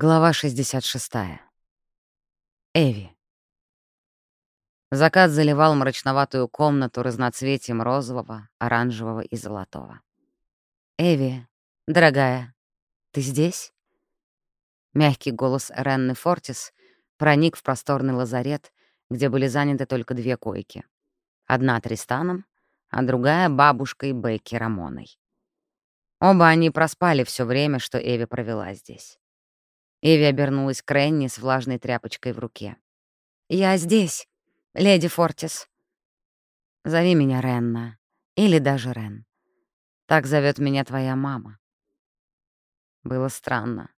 Глава 66. Эви. Закат заливал мрачноватую комнату разноцветием розового, оранжевого и золотого. «Эви, дорогая, ты здесь?» Мягкий голос Ренны Фортис проник в просторный лазарет, где были заняты только две койки. Одна Тристаном, а другая — бабушкой Бекки Рамоной. Оба они проспали все время, что Эви провела здесь. Эви обернулась к Ренни с влажной тряпочкой в руке. «Я здесь, леди Фортис». «Зови меня Ренна. Или даже Рен. Так зовет меня твоя мама». Было странно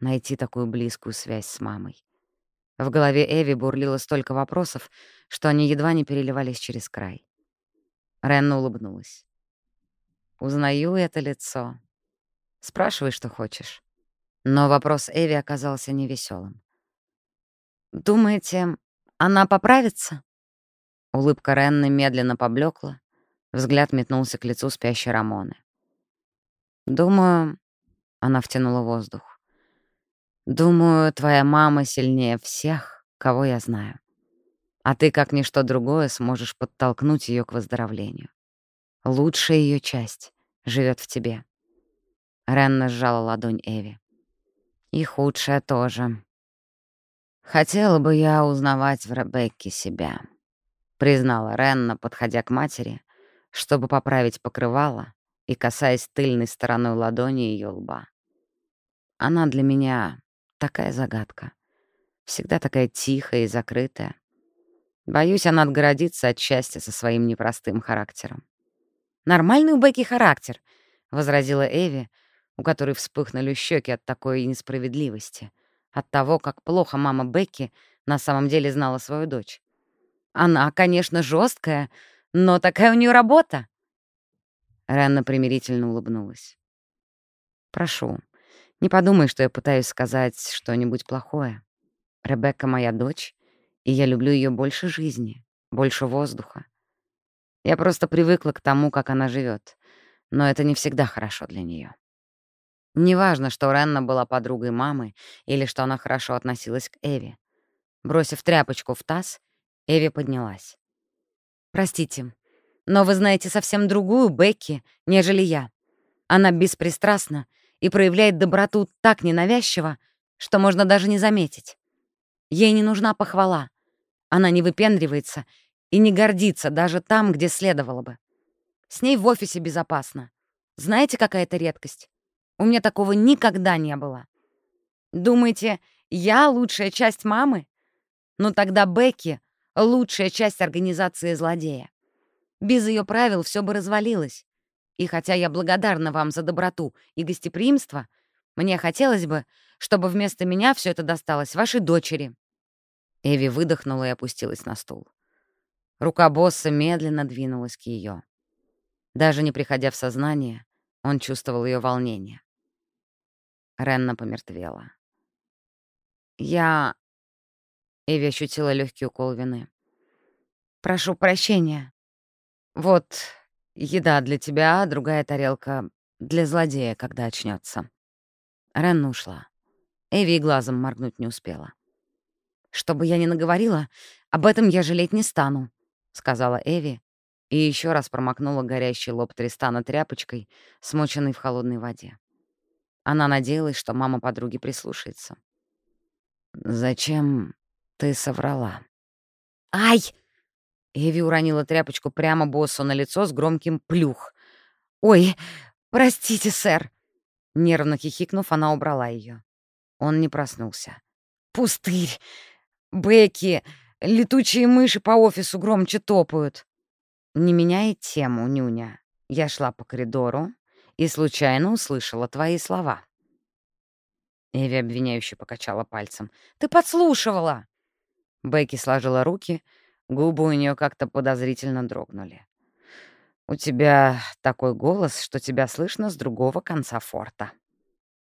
найти такую близкую связь с мамой. В голове Эви бурлило столько вопросов, что они едва не переливались через край. Ренна улыбнулась. «Узнаю это лицо. Спрашивай, что хочешь». Но вопрос Эви оказался невеселым. «Думаете, она поправится?» Улыбка Ренны медленно поблекла, взгляд метнулся к лицу спящей Рамоны. «Думаю...» — она втянула воздух. «Думаю, твоя мама сильнее всех, кого я знаю. А ты, как ничто другое, сможешь подтолкнуть ее к выздоровлению. Лучшая ее часть живет в тебе». Ренна сжала ладонь Эви. И худшее тоже. Хотела бы я узнавать в Ребекке себя, признала Ренна, подходя к матери, чтобы поправить покрывало и касаясь тыльной стороной ладони ее лба. Она для меня такая загадка. Всегда такая тихая и закрытая. Боюсь, она отгородится от счастья со своим непростым характером. «Нормальный у Бекки характер», — возразила Эви, у которой вспыхнули щеки от такой несправедливости, от того, как плохо мама Бекки на самом деле знала свою дочь. Она, конечно, жесткая, но такая у нее работа. Ренна примирительно улыбнулась. «Прошу, не подумай, что я пытаюсь сказать что-нибудь плохое. Ребекка моя дочь, и я люблю ее больше жизни, больше воздуха. Я просто привыкла к тому, как она живет, но это не всегда хорошо для нее. Неважно, что Ренна была подругой мамы или что она хорошо относилась к Эви. Бросив тряпочку в таз, Эви поднялась. «Простите, но вы знаете совсем другую Бекки, нежели я. Она беспристрастна и проявляет доброту так ненавязчиво, что можно даже не заметить. Ей не нужна похвала. Она не выпендривается и не гордится даже там, где следовало бы. С ней в офисе безопасно. Знаете, какая это редкость? У меня такого никогда не было. Думаете, я лучшая часть мамы? Ну тогда Бекки — лучшая часть организации злодея. Без ее правил все бы развалилось. И хотя я благодарна вам за доброту и гостеприимство, мне хотелось бы, чтобы вместо меня все это досталось вашей дочери». Эви выдохнула и опустилась на стул. Рука босса медленно двинулась к ее. Даже не приходя в сознание, он чувствовал ее волнение. Ренна помертвела. «Я...» Эви ощутила легкий укол вины. «Прошу прощения. Вот еда для тебя, другая тарелка для злодея, когда очнется. Ренна ушла. Эви глазом моргнуть не успела. «Что бы я ни наговорила, об этом я жалеть не стану», — сказала Эви и еще раз промокнула горящий лоб Тристана тряпочкой, смоченной в холодной воде. Она надеялась, что мама подруги прислушается. «Зачем ты соврала?» «Ай!» Эви уронила тряпочку прямо боссу на лицо с громким плюх. «Ой, простите, сэр!» Нервно хихикнув, она убрала ее. Он не проснулся. «Пустырь! Бекки! Летучие мыши по офису громче топают!» Не меняя тему, нюня, я шла по коридору, и случайно услышала твои слова». Эви обвиняюще покачала пальцем. «Ты подслушивала!» Бекки сложила руки, губы у нее как-то подозрительно дрогнули. «У тебя такой голос, что тебя слышно с другого конца форта».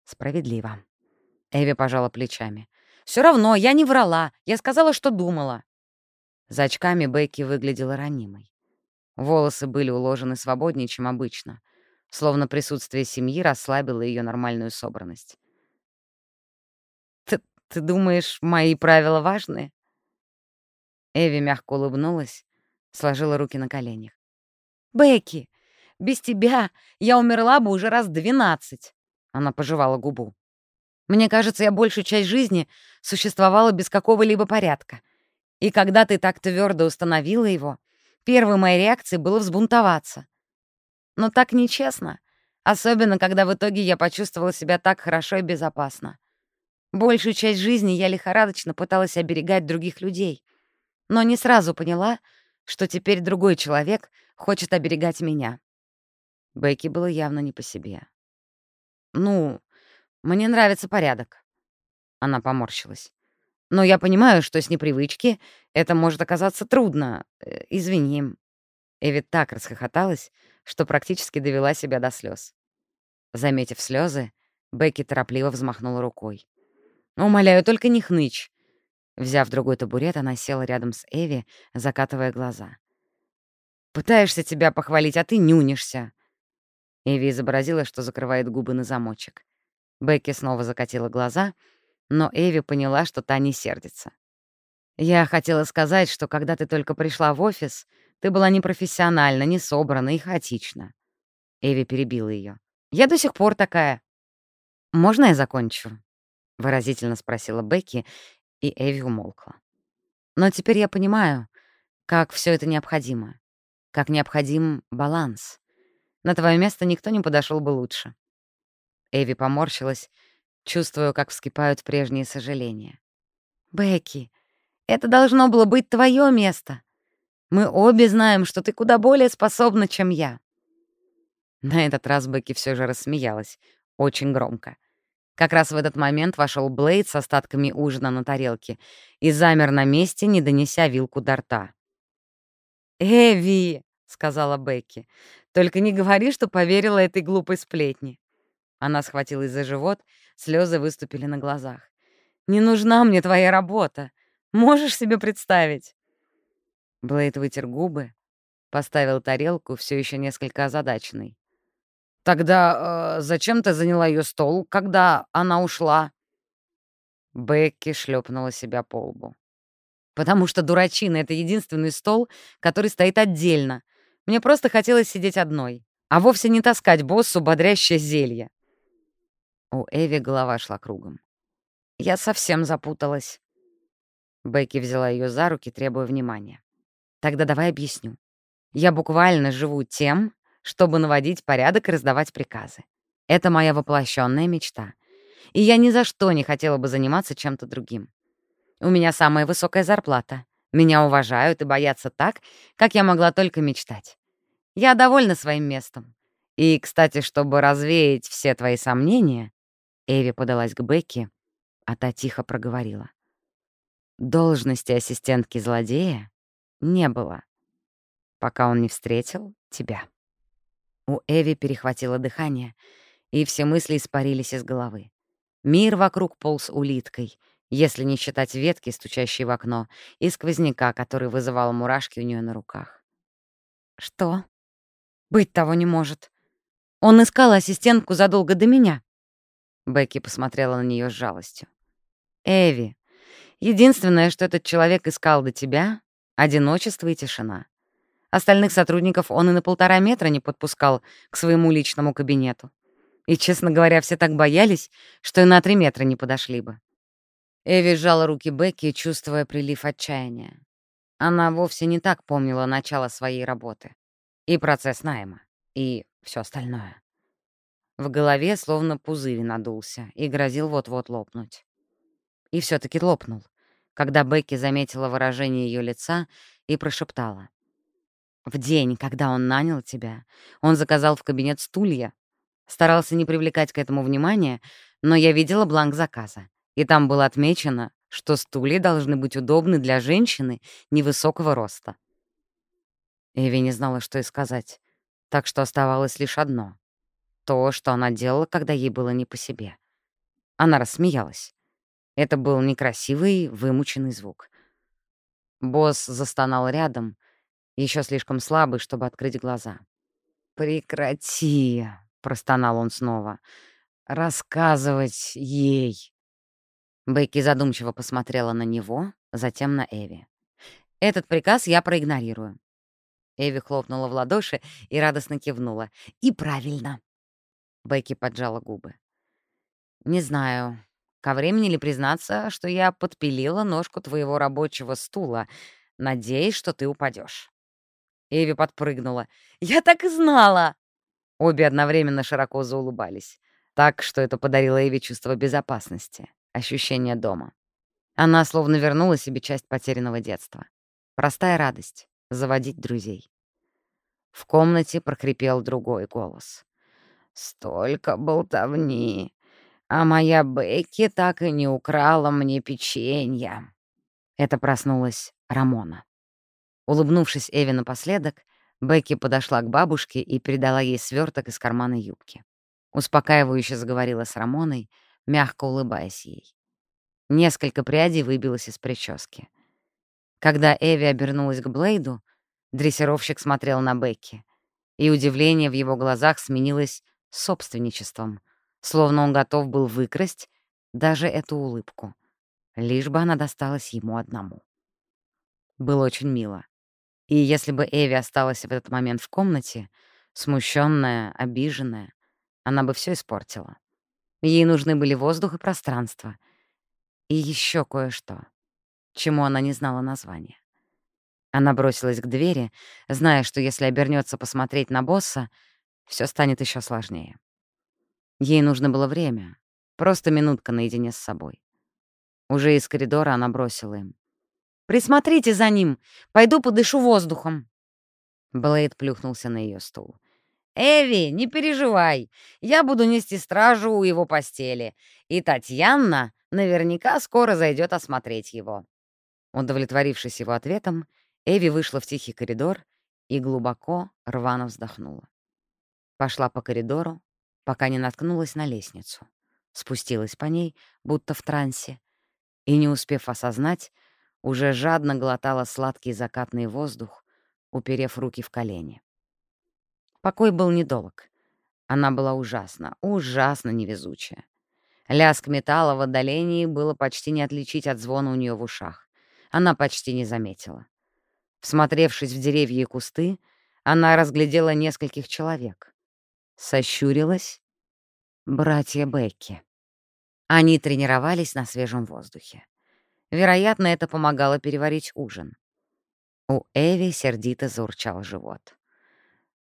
«Справедливо». Эви пожала плечами. Все равно, я не врала. Я сказала, что думала». За очками Бекки выглядела ранимой. Волосы были уложены свободнее, чем обычно словно присутствие семьи расслабило ее нормальную собранность. Ты думаешь, мои правила важны?» Эви мягко улыбнулась, сложила руки на коленях. «Бекки, без тебя я умерла бы уже раз двенадцать!» Она пожевала губу. «Мне кажется, я большую часть жизни существовала без какого-либо порядка. И когда ты так твердо установила его, первой моей реакцией было взбунтоваться. Но так нечестно, особенно когда в итоге я почувствовала себя так хорошо и безопасно. Большую часть жизни я лихорадочно пыталась оберегать других людей, но не сразу поняла, что теперь другой человек хочет оберегать меня. Бекки было явно не по себе. «Ну, мне нравится порядок». Она поморщилась. «Но я понимаю, что с непривычки это может оказаться трудно. Э, извини». Эви так расхохоталась, что практически довела себя до слез. Заметив слезы, Бекки торопливо взмахнула рукой. «Умоляю, только не хнычь». Взяв другой табурет, она села рядом с Эви, закатывая глаза. «Пытаешься тебя похвалить, а ты нюнишься». Эви изобразила, что закрывает губы на замочек. Бекки снова закатила глаза, но Эви поняла, что та не сердится. «Я хотела сказать, что когда ты только пришла в офис, ты была непрофессиональна, не собрана и хаотична». Эви перебила ее. «Я до сих пор такая». «Можно я закончу?» — выразительно спросила Бекки, и Эви умолкла. «Но теперь я понимаю, как все это необходимо. Как необходим баланс. На твое место никто не подошел бы лучше». Эви поморщилась, чувствуя, как вскипают прежние сожаления. «Бекки, это должно было быть твое место. Мы обе знаем, что ты куда более способна, чем я». На этот раз Бекки все же рассмеялась, очень громко. Как раз в этот момент вошел Блейд с остатками ужина на тарелке и замер на месте, не донеся вилку до рта. «Эви!» — сказала Бекки. «Только не говори, что поверила этой глупой сплетне». Она схватилась за живот, слезы выступили на глазах. «Не нужна мне твоя работа. Можешь себе представить?» Блейд вытер губы, поставил тарелку, все еще несколько озадаченный. Тогда э, зачем ты заняла ее стол, когда она ушла? Бекки шлепнула себя по лбу. «Потому что дурачина — это единственный стол, который стоит отдельно. Мне просто хотелось сидеть одной, а вовсе не таскать боссу бодрящее зелье». У Эви голова шла кругом. Я совсем запуталась. Бекки взяла ее за руки, требуя внимания. «Тогда давай объясню. Я буквально живу тем, чтобы наводить порядок и раздавать приказы. Это моя воплощенная мечта. И я ни за что не хотела бы заниматься чем-то другим. У меня самая высокая зарплата. Меня уважают и боятся так, как я могла только мечтать. Я довольна своим местом. И, кстати, чтобы развеять все твои сомнения, Эви подалась к Бекке, а та тихо проговорила. Должности ассистентки злодея не было, пока он не встретил тебя. У Эви перехватило дыхание, и все мысли испарились из головы. Мир вокруг полз улиткой, если не считать ветки, стучащей в окно, и сквозняка, который вызывал мурашки у нее на руках. «Что? Быть того не может. Он искал ассистентку задолго до меня». Бекки посмотрела на нее с жалостью. «Эви, единственное, что этот человек искал до тебя — одиночество и тишина. Остальных сотрудников он и на полтора метра не подпускал к своему личному кабинету. И, честно говоря, все так боялись, что и на три метра не подошли бы. Эви сжала руки Бекки, чувствуя прилив отчаяния. Она вовсе не так помнила начало своей работы. И процесс найма, и все остальное. В голове словно пузырь надулся и грозил вот-вот лопнуть. И все таки лопнул, когда Бекки заметила выражение ее лица и прошептала. В день, когда он нанял тебя, он заказал в кабинет стулья. Старался не привлекать к этому внимания, но я видела бланк заказа, и там было отмечено, что стулья должны быть удобны для женщины невысокого роста. Эви не знала, что и сказать, так что оставалось лишь одно — то, что она делала, когда ей было не по себе. Она рассмеялась. Это был некрасивый, вымученный звук. Босс застонал рядом — еще слишком слабый, чтобы открыть глаза. «Прекрати!» — простонал он снова. «Рассказывать ей!» Бейки задумчиво посмотрела на него, затем на Эви. «Этот приказ я проигнорирую». Эви хлопнула в ладоши и радостно кивнула. «И правильно!» Бейки поджала губы. «Не знаю, ко времени ли признаться, что я подпилила ножку твоего рабочего стула, надеясь, что ты упадешь. Эви подпрыгнула. «Я так и знала!» Обе одновременно широко заулыбались, так что это подарило Эви чувство безопасности ощущение дома. Она словно вернула себе часть потерянного детства. Простая радость — заводить друзей. В комнате прокрепел другой голос. «Столько болтовни, а моя Бекки так и не украла мне печенья». Это проснулась Рамона. Улыбнувшись Эви напоследок, Бекки подошла к бабушке и передала ей сверток из кармана юбки. Успокаивающе заговорила с Рамоной, мягко улыбаясь ей. Несколько прядей выбилось из прически. Когда Эви обернулась к Блейду, дрессировщик смотрел на Бекки, и удивление в его глазах сменилось собственничеством, словно он готов был выкрасть даже эту улыбку, лишь бы она досталась ему одному. Было очень мило. И если бы Эви осталась в этот момент в комнате, смущенная, обиженная, она бы все испортила. Ей нужны были воздух и пространство. И еще кое-что, чему она не знала названия. Она бросилась к двери, зная, что если обернется посмотреть на босса, все станет еще сложнее. Ей нужно было время, просто минутка наедине с собой. Уже из коридора она бросила им. «Присмотрите за ним! Пойду подышу воздухом!» Блейд плюхнулся на ее стул. «Эви, не переживай, я буду нести стражу у его постели, и Татьяна наверняка скоро зайдет осмотреть его». Удовлетворившись его ответом, Эви вышла в тихий коридор и глубоко, рвано вздохнула. Пошла по коридору, пока не наткнулась на лестницу. Спустилась по ней, будто в трансе, и, не успев осознать, уже жадно глотала сладкий закатный воздух, уперев руки в колени. Покой был недолг. Она была ужасно, ужасно невезучая. Лязг металла в отдалении было почти не отличить от звона у нее в ушах. Она почти не заметила. Всмотревшись в деревья и кусты, она разглядела нескольких человек. Сощурилась. Братья Бекки. Они тренировались на свежем воздухе. Вероятно, это помогало переварить ужин. У Эви сердито заурчал живот.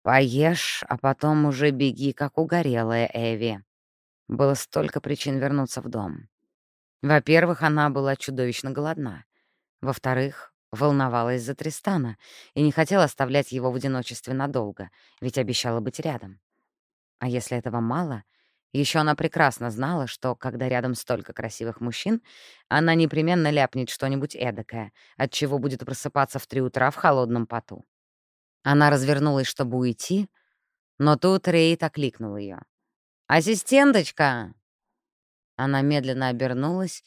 Поешь, а потом уже беги, как угорелая Эви. Было столько причин вернуться в дом. Во-первых, она была чудовищно голодна. Во-вторых, волновалась за Тристана и не хотела оставлять его в одиночестве надолго, ведь обещала быть рядом. А если этого мало, еще она прекрасно знала, что, когда рядом столько красивых мужчин, она непременно ляпнет что-нибудь эдакое, от чего будет просыпаться в три утра в холодном поту. Она развернулась, чтобы уйти, но тут Рейд окликнул ее. «Ассистенточка!» Она медленно обернулась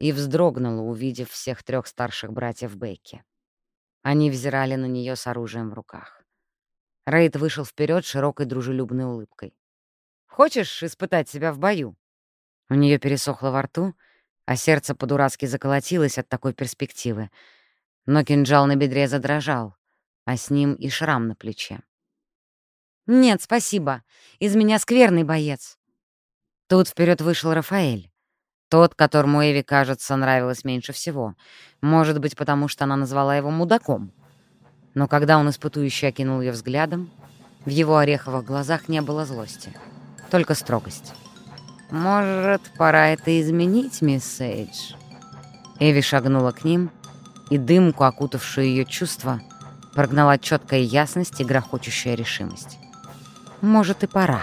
и вздрогнула, увидев всех трех старших братьев Бекки. Они взирали на нее с оружием в руках. Рейд вышел вперед широкой дружелюбной улыбкой. «Хочешь испытать себя в бою?» У нее пересохло во рту, а сердце по-дурацки заколотилось от такой перспективы. Но кинжал на бедре задрожал, а с ним и шрам на плече. «Нет, спасибо. Из меня скверный боец». Тут вперед вышел Рафаэль. Тот, которому Эви, кажется, нравилось меньше всего. Может быть, потому что она назвала его мудаком. Но когда он испытующе окинул ее взглядом, в его ореховых глазах не было злости, только строгость. «Может, пора это изменить, мисс Сейдж?» Эви шагнула к ним, и дымку, окутавшую ее чувства, прогнала четкая ясность и грохочущая решимость. «Может, и пора».